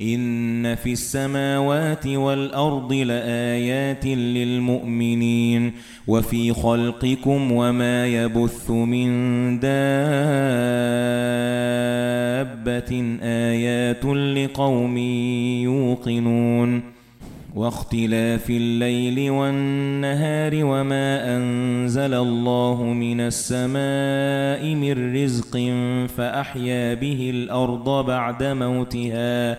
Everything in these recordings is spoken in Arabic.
إن في السماوات والأرض لآيات للمؤمنين وفي خلقكم وما يبث من دابة آيات لقوم يوقنون واختلاف الليل والنهار وما أنزل الله من السماء من رزق فأحيا به الأرض بعد موتها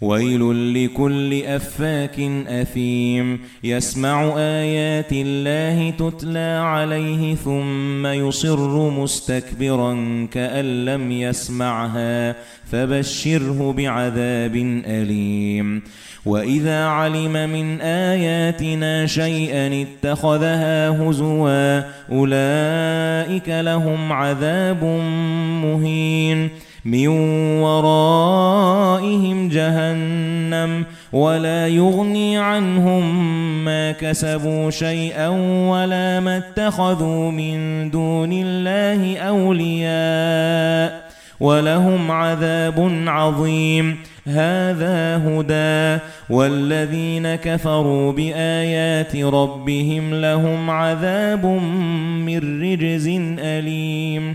وَيْلٌ لِكُلِّ أَفَّاكٍ أَثِيمٍ. يَسْمَعُ آيَاتِ اللَّهِ تُتْلَى عَلَيْهِ ثُمَّ يُصِرُّ مُسْتَكْبِرًا كَأَن لَّمْ يَسْمَعْهَا. فَبَشِّرْهُ بِعَذَابٍ أَلِيمٍ. وَإِذَا عَلِمَ مِنْ آيَاتِنَا شَيْئًا اتَّخَذَهَا هُزُوًا أُولَئِكَ لَهُمْ عَذَابٌ مُهِينٌ. مِنْ وَرَائِهِمْ جَهَنَّمُ وَلَا يُغْنِي عَنْهُمْ مَا كَسَبُوا شَيْئًا وَلَا مَا اتَّخَذُوا مِنْ دُونِ اللَّهِ أَوْلِيَاءَ وَلَهُمْ عَذَابٌ عَظِيمٌ. هَذَا هُدًى وَالَّذِينَ كَفَرُوا بِآيَاتِ رَبِّهِمْ لَهُمْ عَذَابٌ مِّن رِّجْزٍ أَلِيمٌ.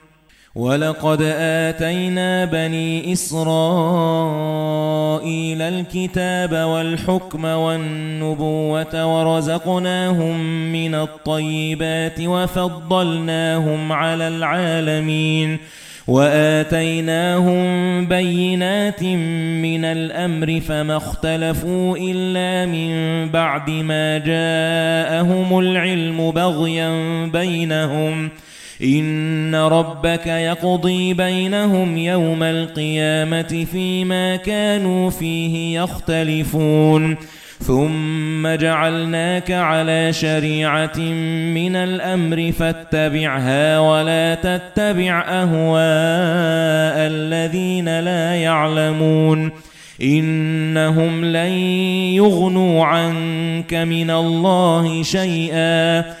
وَلَقَدْ آتَيْنَا بَنِي إِسْرَائِيلَ الْكِتَابَ وَالْحُكْمَ وَالنُّبُوَّةَ وَرَزَقْنَاهُم مِّنَ الطَّيِّبَاتِ وَفَضَّلْنَاهُمْ عَلَى الْعَالَمِينَ وَآتَيْنَاهُم بَيِّنَاتٍ مِنَ الْأَمْرِ فَمَا اخْتَلَفُوا إِلَّا مِن بَعْدِ مَا جَاءَهُمُ الْعِلْمُ بَغْيًا بَيْنَهُمْ إِنَّ رَبَّكَ يَقْضِي بَيْنَهُمْ يَوْمَ الْقِيَامَةِ فِيمَا كَانُوا فِيهِ يَخْتَلِفُونَ ثُمَّ جَعَلْنَاكَ عَلَى شَرِيعَةٍ مِنَ الْأَمْرِ فَاتَّبِعْهَا وَلَا تَتَّبِعْ أَهْوَاءَ الَّذِينَ لَا يَعْلَمُونَ إِنَّهُمْ لَن يُغْنُوا عَنكَ مِنَ اللَّهِ شَيْئًا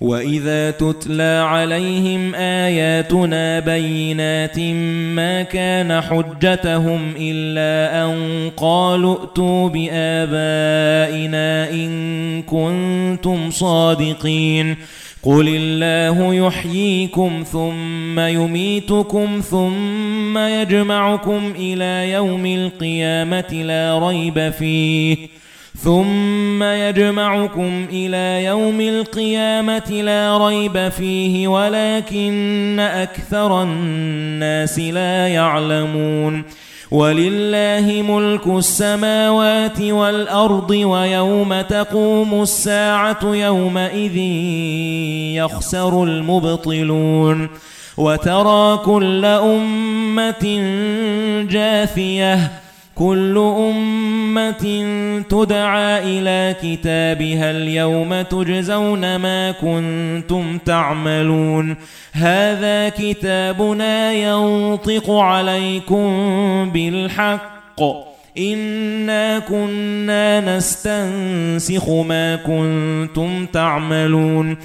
وَإِذَا تُتْلَى عَلَيْهِمْ آيَاتُنَا بَيِّنَاتٍ مَا كَانَ حُجَّتُهُمْ إِلَّا أَن قَالُوا ائْتُوا بِآبَائِنَا إِن كُنتُمْ صَادِقِينَ قُلِ اللَّهُ يُحْيِيكُمْ ثُمَّ يُمِيتُكُمْ ثُمَّ يَجْمَعُكُمْ إِلَى يَوْمِ الْقِيَامَةِ لَا رَيْبَ فِيهِ ثُمَّ يَجْمَعُكُمْ إِلَى يَوْمِ الْقِيَامَةِ لَا رَيْبَ فِيهِ وَلَكِنَّ أَكْثَرَ النَّاسِ لَا يَعْلَمُونَ وَلِلَّهِ مُلْكُ السَّمَاوَاتِ وَالْأَرْضِ وَيَوْمَ تَقُومُ السَّاعَةُ يَوْمَئِذٍ يَخْسَرُ الْمُبْطِلُونَ وَتَرَى كُلَّ أُمَّةٍ جَاثِيَةً كُلُّ أُمَّةٍ تُدْعَى إِلَى كِتَابِهَا الْيَوْمَ تُجْزَوْنَ مَا كُنتُمْ تَعْمَلُونَ. هَذَا كِتَابُنَا يَنطِقُ عَلَيْكُمْ بِالْحَقِّ. إِنَّا كُنَّا نَسْتَنسِخُ مَا كُنتُمْ تَعْمَلُونَ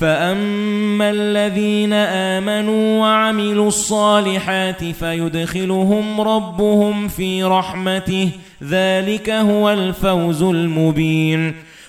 فَأَمَّا الَّذِينَ آمَنُوا وَعَمِلُوا الصَّالِحَاتِ فَيُدْخِلُهُمْ رَبُّهُمْ فِي رَحْمَتِهِ ذَلِكَ هُوَ الْفَوْزُ الْمُبِينُ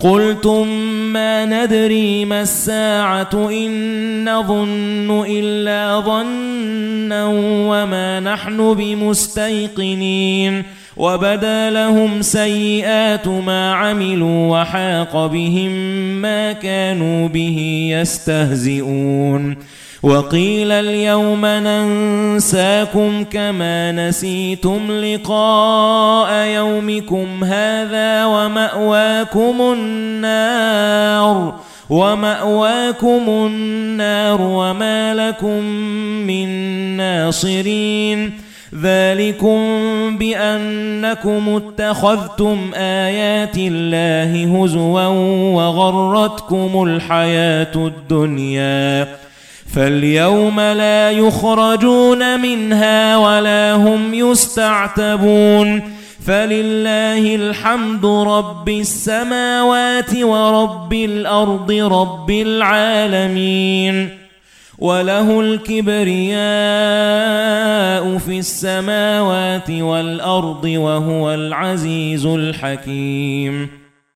قُلْتُم مَّا نَدْرِي مَا السَّاعَةُ إِن نَّظُنُّ إِلَّا ظَنًّا وَمَا نَحْنُ بِمُسْتَيْقِنِينَ وَبَدَا لَهُمْ سَيِّئَاتُ مَا عَمِلُوا وَحَاقَ بِهِم مَّا كَانُوا بِهِ يَسْتَهْزِئُونَ وَقِيلَ الْيَوْمَ نَنسَاكُمْ كَمَا نَسِيتُمْ لِقَاءَ يَوْمِكُمْ هَذَا وَمَأْوَاكُمُ النَّارُ وَمَأْوَاكُمُ النَّارُ وَمَا لَكُمْ مِنْ نَاصِرِينَ ذَلِكُمْ بِأَنَّكُمْ اتَّخَذْتُمْ آيَاتِ اللَّهِ هُزُوًا وَغَرَّتْكُمُ الْحَيَاةُ الدُّنْيَا فَالْيَوْمَ لَا يُخْرَجُونَ مِنْهَا وَلَا هُمْ يُسْتَعْتَبُونَ فَلِلَّهِ الْحَمْدُ رَبِّ السَّمَاوَاتِ وَرَبِّ الْأَرْضِ رَبِّ الْعَالَمِينَ وَلَهُ الْكِبْرِيَاءُ فِي السَّمَاوَاتِ وَالْأَرْضِ وَهُوَ الْعَزِيزُ الْحَكِيمُ